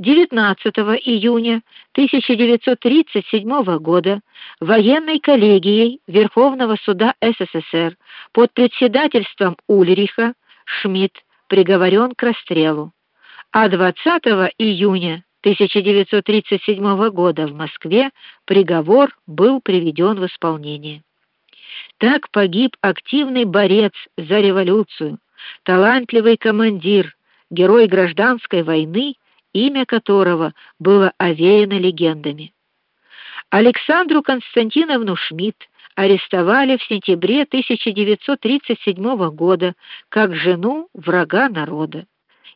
19 июня 1937 года военной коллегией Верховного суда СССР под председательством Ульриха Шмидт приговорен к расстрелу. А 20 июня 1937 года в Москве приговор был приведен в исполнение. Так погиб активный борец за революцию, талантливый командир, герой гражданской войны, имя которого было овеяно легендами. Александру Константиновну Шмидт арестовали в сентябре 1937 года как жену врага народа.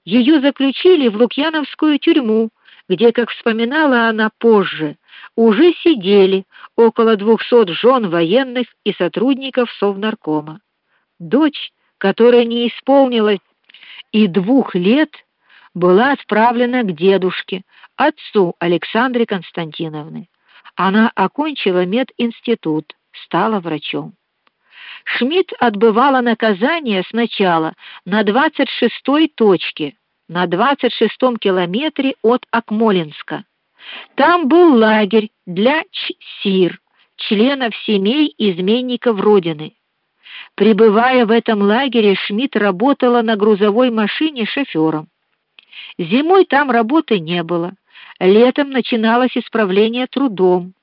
Ее заключили в Лукьяновскую тюрьму, где, как вспоминала она позже, уже сидели около двухсот жен военных и сотрудников Совнаркома. Дочь, которая не исполнилась и двух лет, была отправлена к дедушке, отцу Александры Константиновны. Она окончила мединститут, стала врачом. Шмидт отбывала наказание сначала на 26-й точке, на 26-м километре от Акмолинска. Там был лагерь для чсир, членов семей изменников родины. Пребывая в этом лагере, Шмидт работала на грузовой машине шофером. Зимой там работы не было. Летом начиналось исправление трудом.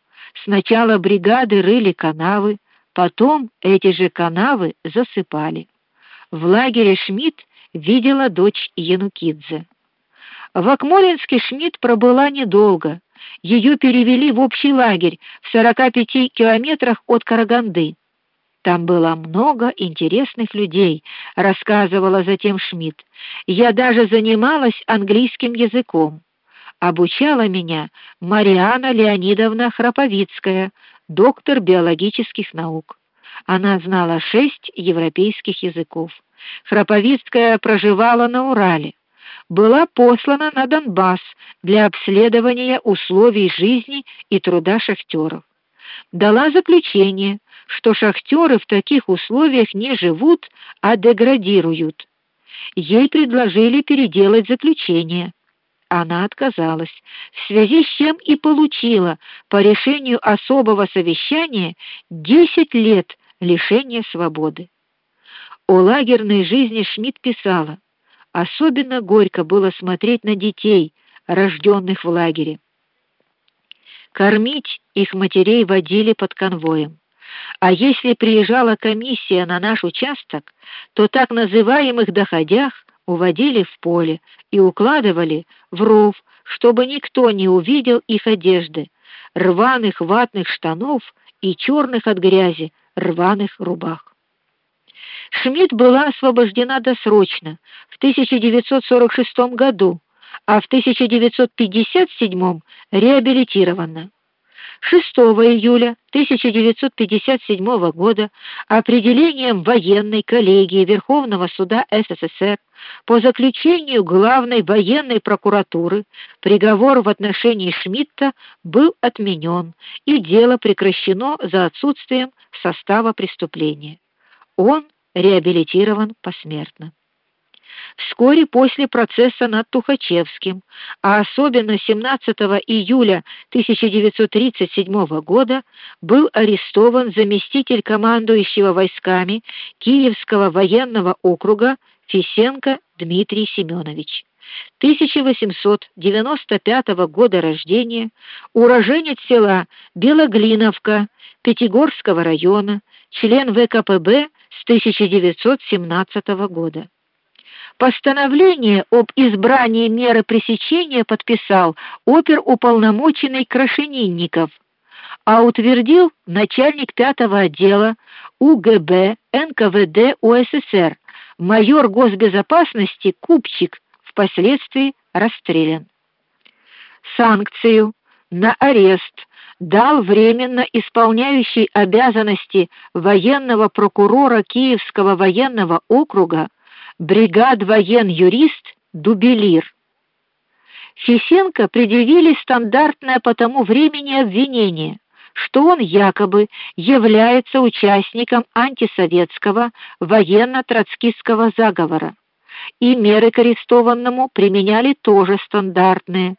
Сначала бригады рыли канавы, потом эти же канавы засыпали. В лагере Шмидт видела дочь Янукидзе. В Акмолинске Шмидт пробыла недолго. Ее перевели в общий лагерь в 45 километрах от Караганды. Там было много интересных людей, рассказывала затем Шмидт. Я даже занималась английским языком. Обучала меня Мариана Леонидовна Храповицкая, доктор биологических наук. Она знала шесть европейских языков. Храповицкая проживала на Урале. Была послана на Донбасс для обследования условий жизни и труда шахтеров. Дала заключение, что шахтеры в таких условиях не живут, а деградируют. Ей предложили переделать заключение. Она отказалась, в связи с чем и получила по решению особого совещания 10 лет лишения свободы. О лагерной жизни Шмидт писала: особенно горько было смотреть на детей, рожденных в лагере. Кормить их матерей водили под конвоем. А если приезжала комиссия на наш участок, то так называемых доходях уводили в поле и укладывали в ров, чтобы никто не увидел их одежды, рваных ватных штанов и черных от грязи рваных рубах. Шмидт была освобождена досрочно в 1946 году, а в 1957 реабилитирована. 6 июля 1957 года определением военной коллегии Верховного суда СССР по заключению главной военной прокуратуры приговор в отношении Шмидта был отменен, и дело прекращено за отсутствием состава преступления. Он реабилитирован посмертно. Вскоре после процесса над Тухачевским, а особенно 17 июля 1937 года, был арестован заместитель командующего войсками Киевского военного округа Фисенко Дмитрий Семенович. 1895 года рождения, уроженец села Белоглиновка Пятигорского района, член ВКПБ с 1917 года. Постановление об избрании меры пресечения подписал оперуполномоченный Крашенинников, а утвердил начальник пятого отдела УГБ НКВД УССР майор госбезопасности Купчик, впоследствии расстрелян. Санкцию на арест дал временно исполняющий обязанности военного прокурора Киевского военного округа бригад воен-юрист Дубелир. Фисенко предъявили стандартное по тому времени обвинение, что он якобы является участником антисоветского военно-троцкистского заговора. И меры к арестованному применяли тоже стандартные: